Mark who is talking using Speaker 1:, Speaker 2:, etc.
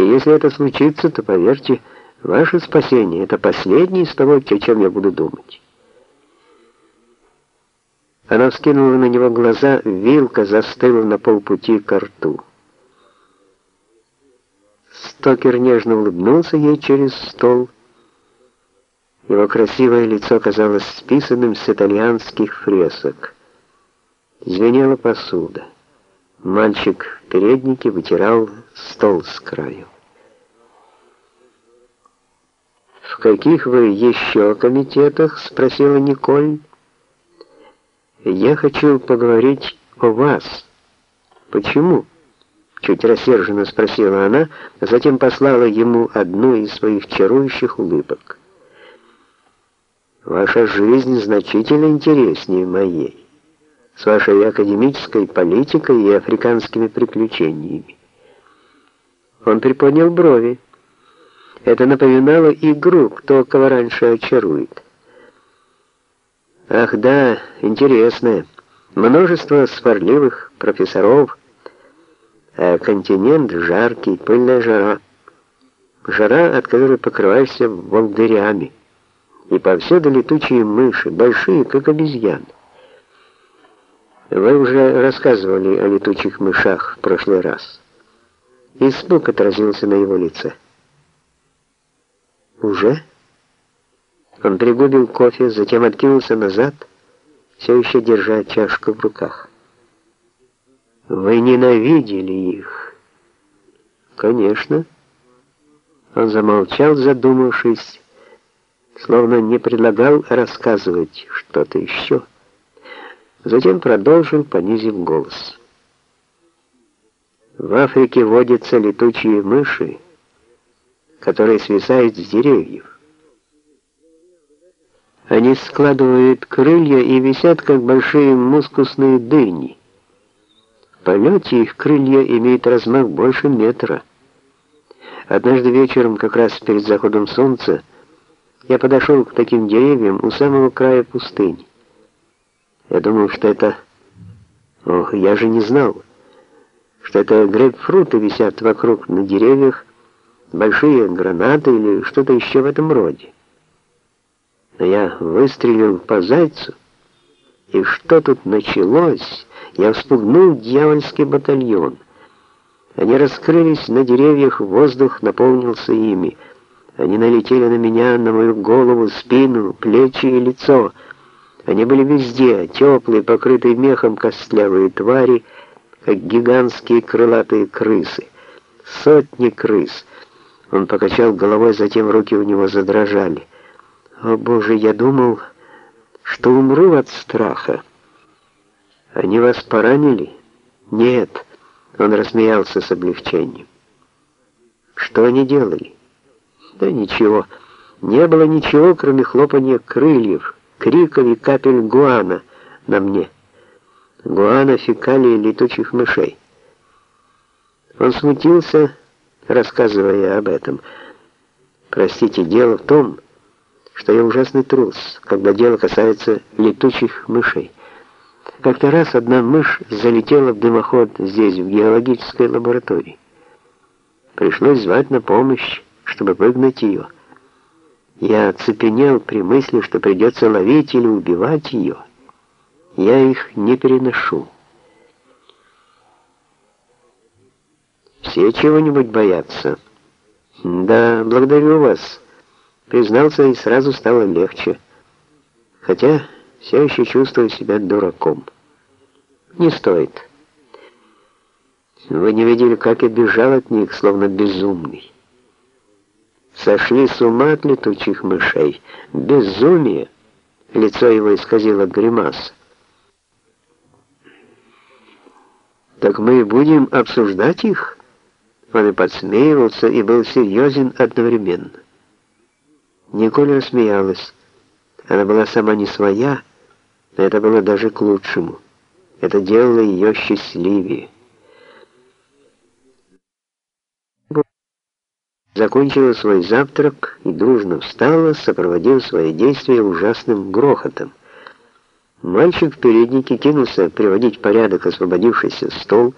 Speaker 1: И если это случится, то поверьте, ваше спасение — это последнее из того, о чем я буду думать. Она вскинула на него глаза, вилка застыла на полпути к рту. Стокер нежно улыбнулся ей через стол. Его красивое лицо казалось списанным с итальянских фресок. Звенела посуда. Мальчик в переднике вытирал стол с краю. «В каких вы еще комитетах?» — спросила Николь. «Я хочу поговорить о вас. Почему?» Чуть рассерженно спросила она, а затем послала ему одну из своих чарующих улыбок. «Ваша жизнь значительно интереснее моей, с вашей академической политикой и африканскими приключениями». Он приподнял брови. Это напоминало игру, кто кого раньше очарует. Ах да, интересно. Множество сварливых профессоров, а континент жаркий, пыльная жара. Жара, от которой покрываешься волдырями. И повсюду летучие мыши, большие, как обезьяны. Вы уже рассказывали о летучих мышах в прошлый раз. Испуг отразился на его лице. «Уже?» Он пригубил кофе, затем откинулся назад, все еще держа чашку в руках. «Вы ненавидели их?» «Конечно». Он замолчал, задумавшись, словно не предлагал рассказывать что-то еще. Затем продолжил, понизив голос. В Африке водятся летучие мыши, которые свисают с деревьев. Они складывают крылья и висят, как большие мускусные дыни. В полете их крылья имеют размах больше метра. Однажды вечером, как раз перед заходом солнца, я подошел к таким деревьям у самого края пустыни. Я думал, что это... Ох, я же не знал, что это грейпфруты висят вокруг на деревьях, большие гранаты или что-то еще в этом роде но я выстрелил по зайцу, и что тут началось? Я вспугнул дьявольский батальон. Они раскрылись на деревьях, воздух наполнился ими. Они налетели на меня, на мою голову, спину, плечи и лицо. Они были везде, теплые, покрытые мехом костлявые твари, как гигантские крылатые крысы. Сотни крыс. Он покачал головой, затем руки у него задрожали. О боже, я думал, что умру от страха. Они вас поранили? Нет. Он рассмеялся с облегчением. Что они делали? Да ничего. Не было ничего, кроме хлопания крыльев, криков и капель гуана на мне. Гуана, фекалии летучих мышей. Он смутился, рассказывая об этом. Простите, дело в том, что я ужасный трус, когда дело касается летучих мышей. Как-то раз одна мышь залетела в дымоход здесь, в геологической лаборатории. Пришлось звать на помощь, чтобы выгнать ее. Я оцепенел при мысли, что придется ловить или убивать ее. Я их не переношу. Все чего-нибудь боятся. Да, благодарю вас. Признался и сразу стало легче. Хотя все еще чувствую себя дураком. Не стоит. Вы не видели, как я бежал от них, словно безумный. Сошли с ума от летучих мышей. Безумие. Лицо его исказило гримаса. Так мы будем обсуждать их? Он и подсмеивался, и был серьезен одновременно. Николь рассмеялась. Она была сама не своя, но это было даже к лучшему. Это делало ее счастливее. Закончила свой завтрак и дружно встала, сопроводив свои действия ужасным грохотом. Мальчик в переднике кинулся приводить порядок освободившийся стол,